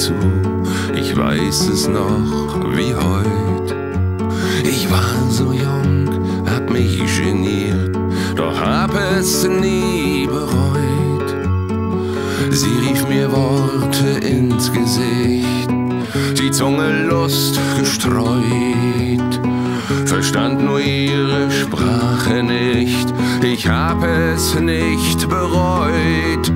zu. Ich weiß es noch wie heut. Ich war so jung, hab mich geniert, doch hab es nie bereut. Sie rief mir Worte ins Gesicht, die Zunge Lust gestreut. Verstand nur ihre Sprache nicht, ich hab es nicht bereut.